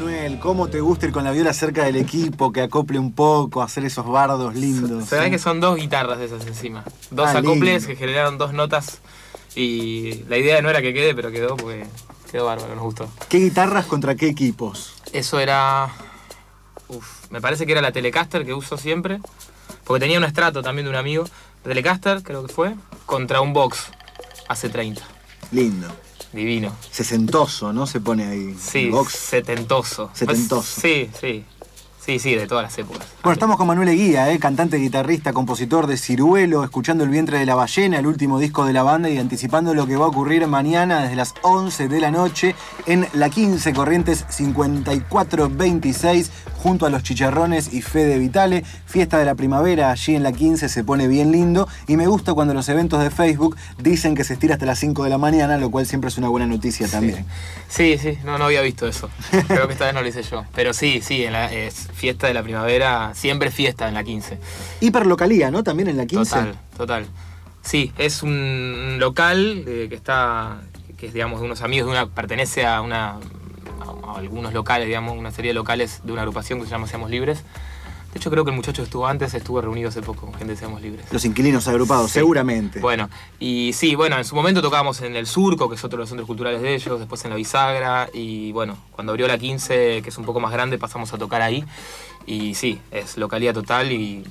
Manuel, cómo te gusta ir con la viola cerca del equipo, que acople un poco, hacer esos bardos lindos. Se ve que son dos guitarras de esas encima. Dos Ah, acoples lindo. que generaron dos notas. Y la idea no era que quede, pero quedó porque quedó bárbaro, nos gustó. ¿Qué guitarras contra qué equipos? Eso era. Uf, me parece que era la Telecaster que uso siempre. Porque tenía un estrato también de un amigo. Telecaster, creo que fue. Contra un box. Hace 30. Lindo. Divino. Sesentoso, ¿no? Se pone ahí. Sí, box. setentoso. Setentoso. Sí, sí. Sí, sí, de todas las épocas. Bueno, estamos con Manuel Eguía, ¿eh? cantante, guitarrista, compositor de Ciruelo, escuchando El vientre de la ballena, el último disco de la banda y anticipando lo que va a ocurrir mañana desde las 11 de la noche en la 15 Corrientes 5426 junto a los Chicharrones y Fede Vitale. Fiesta de la primavera allí en la 15 se pone bien lindo y me gusta cuando los eventos de Facebook dicen que se estira hasta las 5 de la mañana, lo cual siempre es una buena noticia también. Sí, sí, no, no había visto eso. Creo que esta vez no lo hice yo. Pero sí, sí, en la, es fiesta de la primavera, siempre fiesta en la 15. Hiperlocalía, ¿no? También en la 15. Total, total. Sí, es un local eh, que está, que es digamos de unos amigos, de una, pertenece a una a, algunos locales, digamos, una serie de locales de una agrupación que se llama Seamos Libres. De hecho, creo que el muchacho estuvo antes, estuvo reunido hace poco con gente de Seamos Libres. Los inquilinos agrupados, Sí. seguramente. Bueno, y sí, bueno, en su momento tocábamos en el Surco, que es otro de los centros culturales de ellos, después en la Bisagra, y bueno, cuando abrió la 15, que es un poco más grande, pasamos a tocar ahí. Y sí, es localidad total y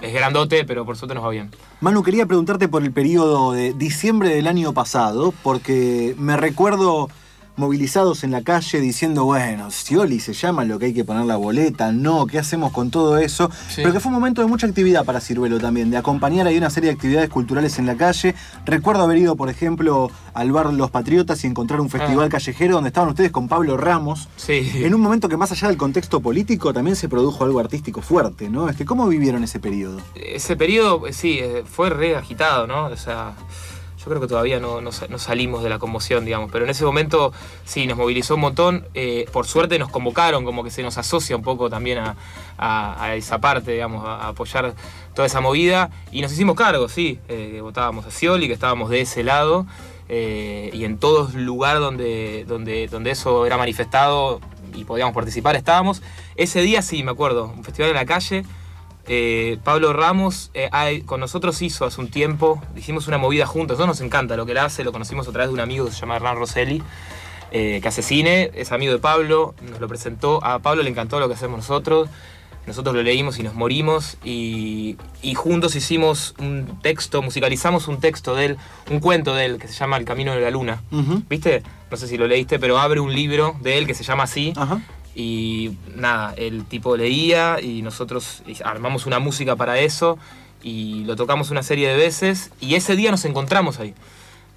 es grandote, pero por suerte nos va bien. Manu, quería preguntarte por el periodo de diciembre del año pasado, porque me recuerdo movilizados en la calle diciendo, bueno, Scioli se llama lo que hay que poner la boleta, no, ¿qué hacemos con todo eso? Sí. Pero que fue un momento de mucha actividad para Ciruelo también, de acompañar ahí una serie de actividades culturales en la calle. Recuerdo haber ido, por ejemplo, al bar Los Patriotas y encontrar un festival Ah. callejero donde estaban ustedes con Pablo Ramos. Sí. En un momento que más allá del contexto político también se produjo algo artístico fuerte, ¿no? Este, ¿Cómo vivieron ese periodo? Ese periodo, eh, sí, eh, fue re agitado, ¿no? O sea, yo creo que todavía no, no sa- no salimos de la conmoción, digamos, pero en ese momento sí, nos movilizó un montón. eh, por suerte nos convocaron, como que se nos asocia un poco también a, esa parte, digamos, a, apoyar toda esa movida. Y nos hicimos cargo, sí, eh, votábamos a Scioli, que estábamos de ese lado. eh, y en todo lugar donde, donde, donde eso era manifestado y podíamos participar estábamos. Ese día sí, me acuerdo, un festival en la calle. Eh, Pablo Ramos eh, hay- con nosotros hizo hace un tiempo, hicimos una movida juntos, eso nos encanta lo que él hace, lo conocimos a través de un amigo que se llama Hernán Rosselli, eh, que hace cine, es amigo de Pablo, nos lo presentó, a Pablo le encantó lo que hacemos nosotros, nosotros lo leímos y nos morimos y, y juntos hicimos un texto, musicalizamos un texto de él, un cuento de él que se llama El Camino de la Luna. ¿Viste? No sé si lo leíste, pero abre un libro de él que se llama así. Y nada, el tipo leía y nosotros armamos una música para eso y lo tocamos una serie de veces y ese día nos encontramos ahí,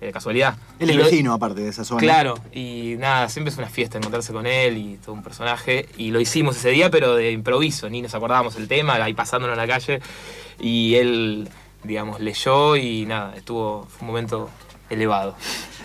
de casualidad. Él es vecino, aparte de esa zona. Claro, y nada, siempre es una fiesta encontrarse con él y todo un personaje. Y lo hicimos ese día, pero de improviso, ni nos acordábamos el tema, ahí pasándonos en la calle. Y él, digamos, leyó y nada, estuvo, fue un momento elevado.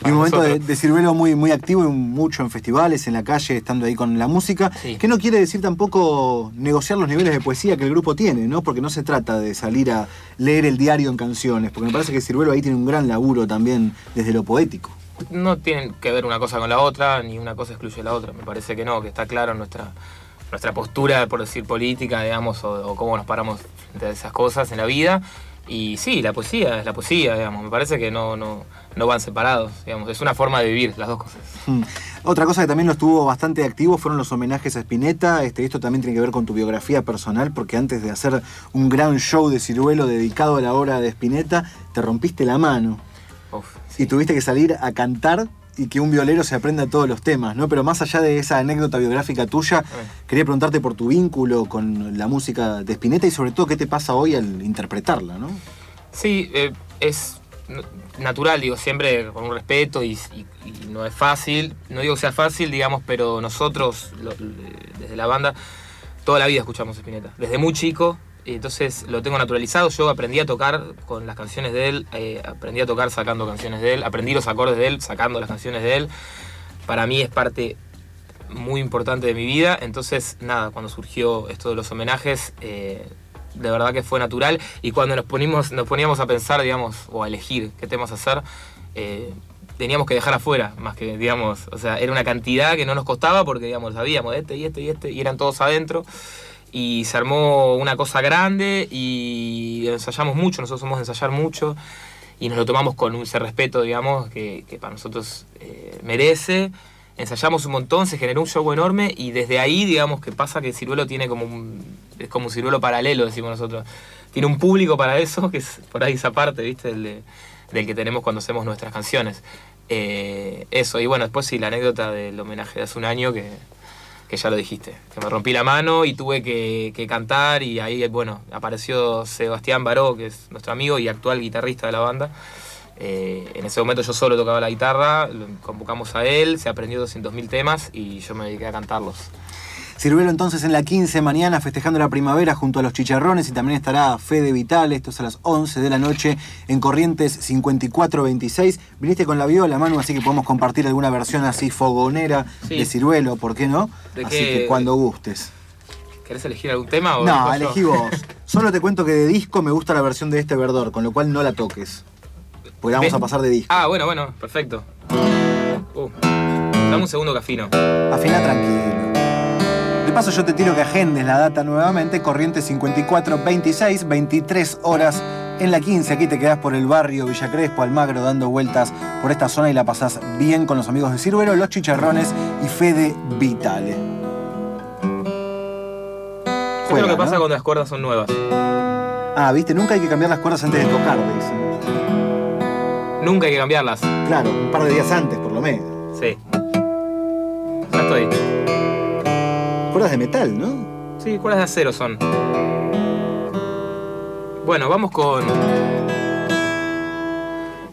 Y un momento de, Ciruelo muy, muy activo y mucho en festivales, en la calle, estando ahí con la música. Sí. Que no quiere decir tampoco negociar los niveles de poesía que el grupo tiene, ¿no? Porque no se trata de salir a leer el diario en canciones, porque me parece que Ciruelo ahí tiene un gran laburo también desde lo poético. no tienen que ver una cosa con la otra, ni una cosa excluye la otra. Me parece que no, que está claro nuestra, nuestra postura, por decir política, digamos, o, o cómo nos paramos frente a esas cosas en la vida. Y sí, la poesía es la poesía, digamos. Me parece que no, no, no van separados, digamos. Es una forma de vivir las dos cosas. Mm. Otra cosa que también lo estuvo bastante activo fueron los homenajes a Spinetta. Este, esto también tiene que ver con tu biografía personal, porque antes de hacer un gran show de Ciruelo dedicado a la obra de Spinetta, te rompiste la mano. Uf, y tuviste que salir a cantar y que un violero se aprenda todos los temas, ¿no? Pero más allá de esa anécdota biográfica tuya, quería preguntarte por tu vínculo con la música de Spinetta y sobre todo qué te pasa hoy al interpretarla, ¿no? Sí, eh, es natural, digo, siempre con un respeto y, y- y no es fácil. No digo que sea fácil, digamos, pero nosotros, lo- desde la banda, toda la vida escuchamos Spinetta. Desde muy chico, entonces lo tengo naturalizado. Yo aprendí a tocar con las canciones de él, eh, aprendí a tocar sacando canciones de él, aprendí los acordes de él sacando las canciones de él. Para mí es parte muy importante de mi vida. Entonces, nada, cuando surgió esto de los homenajes, eh, de verdad que fue natural. Y cuando nos, ponimos, nos poníamos a pensar, digamos, o a elegir qué temas hacer, eh, teníamos que dejar afuera, más que, digamos, o sea, era una cantidad que no nos costaba porque, digamos, sabíamos este y este y este, y eran todos adentro. Y se armó una cosa grande y ensayamos mucho, nosotros somos de ensayar mucho y nos lo tomamos con ese respeto, digamos, que, para nosotros eh, merece. Ensayamos un montón, se generó un show enorme y desde ahí, digamos, que pasa que Ciruelo tiene como un, es como un Ciruelo paralelo, decimos nosotros. Tiene un público para eso, que es por ahí esa parte, ¿viste? El de, del que tenemos cuando hacemos nuestras canciones. Eh, eso, y bueno, después sí, la anécdota del homenaje de hace un año que, que ya lo dijiste, que me rompí la mano y tuve que, que, cantar y ahí, bueno, apareció Sebastián Baró, que es nuestro amigo y actual guitarrista de la banda. Eh, en ese momento yo solo tocaba la guitarra, lo convocamos a él, se aprendió 200.000 temas y yo me dediqué a cantarlos. Ciruelo entonces en la 15 mañana festejando la primavera junto a los chicharrones y también estará Fede Vital, esto es a las 11 de la noche en Corrientes 5426. Viniste con la viola, Manu, así que podemos compartir alguna versión así fogonera Sí. de Ciruelo, ¿por qué no? ¿De así qué? que cuando gustes. ¿Querés elegir algún tema? O No, yo? elegí vos. Solo te cuento que de disco me gusta la versión de este verdor, con lo cual no la toques. Porque vamos a pasar de disco. Ah, bueno, bueno, perfecto. Uh, dame un segundo que afino. Afina tranquilo. Paso yo te tiro que agendes la data nuevamente, corriente 5426, 23 horas en la 15. Aquí te quedás por el barrio Villa Crespo, Almagro, dando vueltas por esta zona y la pasás bien con los amigos de Ciruelo, Los Chicharrones y Fede Vitale. Esto es Juega, lo que pasa ¿no? cuando las cuerdas son nuevas. Ah, viste, nunca hay que cambiar las cuerdas antes de tocar, dicen. Nunca hay que cambiarlas. Claro, un par de días antes, por lo menos. Sí. Cuerdas de metal, ¿no? Sí, cuerdas de acero son. Bueno, vamos con.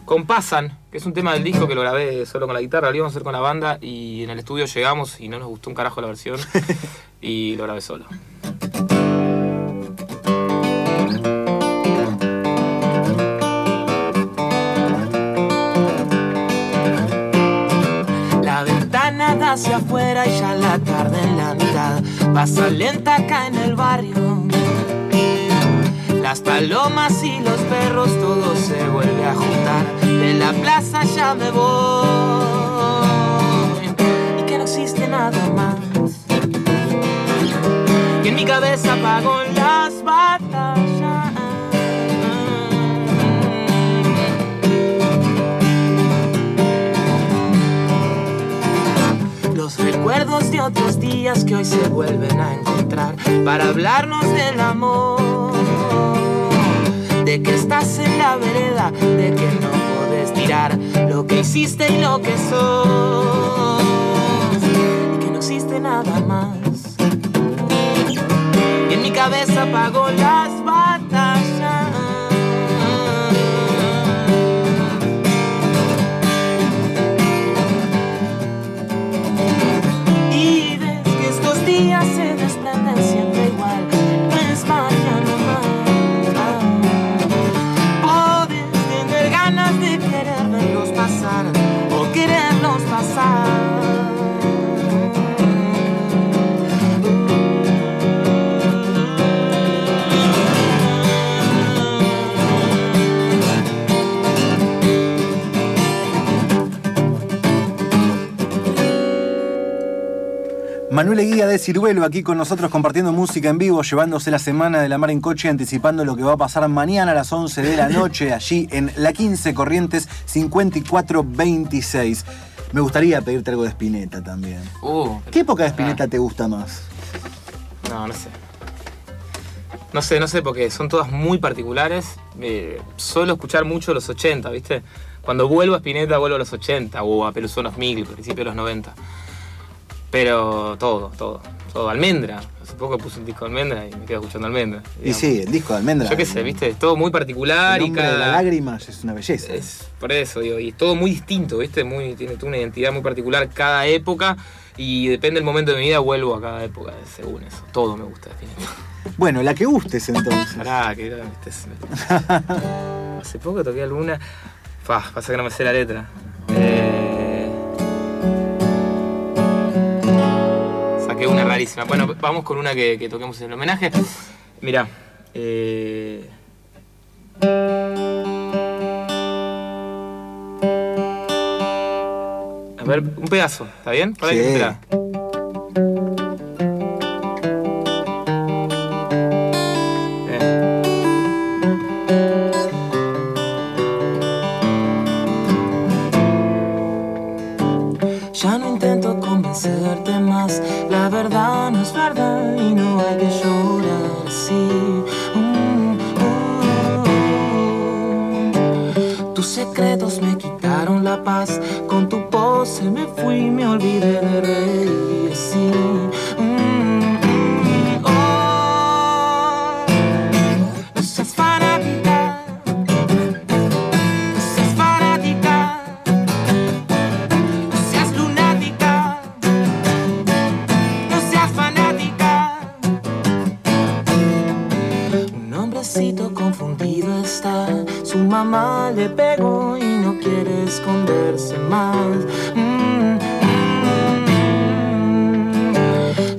Con Pasan, que es un tema del disco que lo grabé solo con la guitarra, lo íbamos a hacer con la banda y en el estudio llegamos y no nos gustó un carajo la versión y lo grabé solo. La ventana da hacia afuera y ya la tarde en la mitad pasa lenta acá en el barrio. Las palomas y los perros todo se vuelve a juntar. De la plaza ya me voy y que no existe nada más. Y en mi cabeza apago Recuerdos de otros días que hoy se vuelven a encontrar para hablarnos del amor. De que estás en la vereda, de que no puedes tirar lo que hiciste y lo que sos. Y que no existe nada más. Y en mi cabeza apago las Manuel Eguía de Ciruelo aquí con nosotros compartiendo música en vivo, llevándose la semana de la mar en coche, anticipando lo que va a pasar mañana a las 11 de la noche allí en la 15 Corrientes 5426. Me gustaría pedirte algo de Spinetta también. Uh, ¿Qué época de Spinetta te gusta más? No, no sé. No sé, no sé, porque son todas muy particulares. Eh, suelo escuchar mucho los 80, ¿viste? Cuando vuelvo a Spinetta, vuelvo a los 80 o a Peluzón 2000, principios de los 90. Pero todo, todo. Todo. Almendra. Hace poco puse un disco de Almendra y me quedo escuchando Almendra. Y sí, el disco de Almendra. Yo qué sé, ¿viste? Es todo muy particular El y nombre de cada. la lágrima es una belleza. Es por eso, digo, y es todo muy distinto, ¿viste? Muy, tiene una identidad muy particular cada época y depende del momento de mi vida, vuelvo a cada época, según eso. Todo me gusta, definitivamente. Bueno, la que gustes entonces. Pará, que era, ¿viste? Hace poco toqué alguna. Fa, pasa que no me sé la letra. Eh, Saqué una rarísima. Bueno, vamos con una que, que toquemos en el homenaje. Mirá. eh, A ver, un pedazo, ¿está bien? Para Sí. La verdad no es verdad y no hay que llorar así. Mm, mm. Tus secretos me quitaron la paz, con tu pose me fui, me olvidé de reír así. Mamá le pegó y no quiere esconderse más. Mm,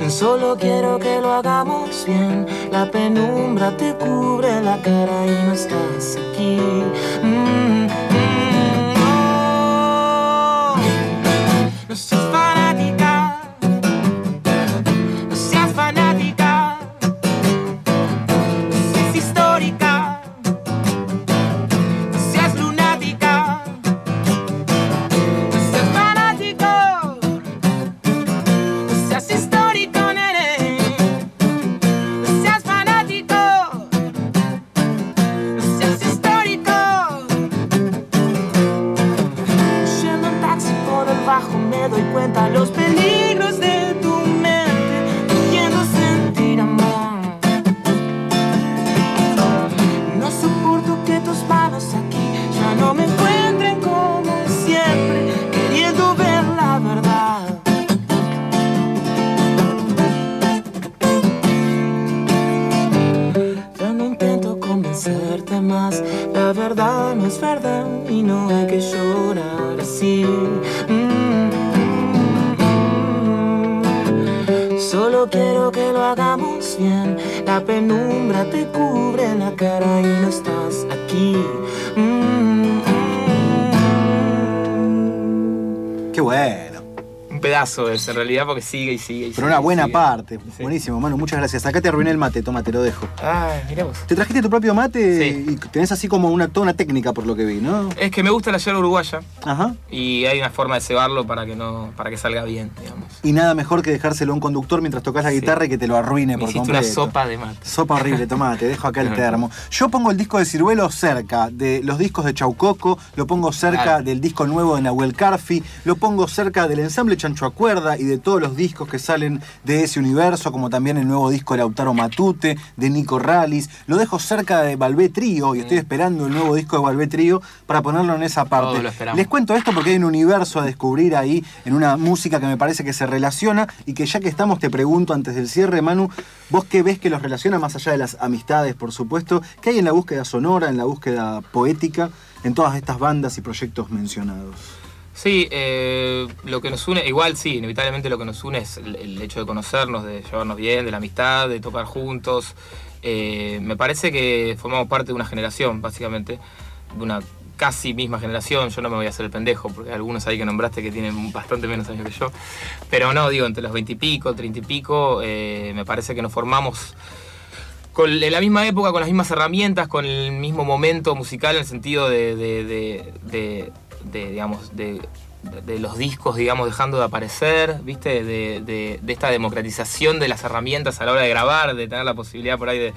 mm. Solo quiero que lo hagamos bien. La penumbra te cubre la cara y no estás aquí. Mm, mm. No seas me doy cuenta los peligros de tu mente Queriendo sentir amor. No soporto que tus manos aquí ya no me encuentren como siempre Queriendo ver la verdad. Ya no intento convencerte más, la verdad no es verdad y no hay que llorar así. Mm, quiero que lo hagamos bien, la penumbra te cubre la cara y no estás aquí. Mm, mm. Qué. Pedazo es en realidad porque sigue y sigue y Pero sigue una buena sigue. parte. Sí. Buenísimo, Manu. Muchas gracias. Acá te arruiné el mate. Toma, te lo dejo. Ay, mirá vos. Te trajiste tu propio mate Sí. y tenés así como una, toda una técnica por lo que vi, ¿no? Es que me gusta la yerba uruguaya Ajá. y hay una forma de cebarlo para que no para que salga bien, digamos. Y nada mejor que dejárselo a un conductor mientras tocas la guitarra y que te lo arruine Me por completo. una sopa de mate. Sopa horrible, tomá, te dejo acá el termo. Yo pongo el disco de Ciruelo cerca de los discos de Chaucoco, lo pongo cerca Claro. del disco nuevo de Nahuel Carfi, lo pongo cerca del ensamble Chancho Acuerda y de todos los discos que salen de ese universo, como también el nuevo disco de Lautaro Matute, de Nico Ralis. Lo dejo cerca de Valvé Trío y estoy esperando el nuevo disco de Valvé Trío para ponerlo en esa parte. Lo. Les cuento esto porque hay un universo a descubrir ahí en una música que me parece que se relaciona y que ya que estamos te pregunto antes del cierre, Manu, vos qué ves que los relaciona más allá de las amistades, por supuesto, qué hay en la búsqueda sonora, en la búsqueda poética, en todas estas bandas y proyectos mencionados. Sí, eh, lo que nos une, igual sí, inevitablemente lo que nos une es el, hecho de conocernos, de llevarnos bien, de la amistad, de tocar juntos. Eh, me parece que formamos parte de una generación, básicamente, de una casi misma generación. Yo no me voy a hacer el pendejo, porque hay algunos ahí que nombraste que tienen bastante menos años que yo. Pero no, digo, entre los 20 y pico, 30 y pico, eh, me parece que nos formamos con, en la misma época, con las mismas herramientas, con el mismo momento musical en el sentido de- de, digamos, de, de- los discos, digamos, dejando de aparecer, ¿viste? De, de- de esta democratización de las herramientas a la hora de grabar, de tener la posibilidad por ahí de,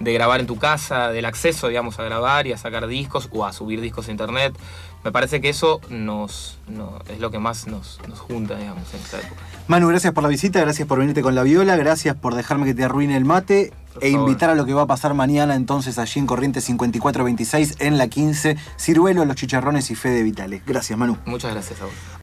de grabar en tu casa, del acceso, digamos, a grabar y a sacar discos o a subir discos a internet. Me parece que eso nos, no- es lo que más nos, nos junta, digamos, en esta época. Manu, gracias por la visita, gracias por venirte con la viola, gracias por dejarme que te arruine el mate Por e favor. invitar a lo que va a pasar mañana entonces allí en Corriente 5426 en la 15, Ciruelo, Los Chicharrones y Fede Vitales. Gracias, Manu. Muchas gracias a vos.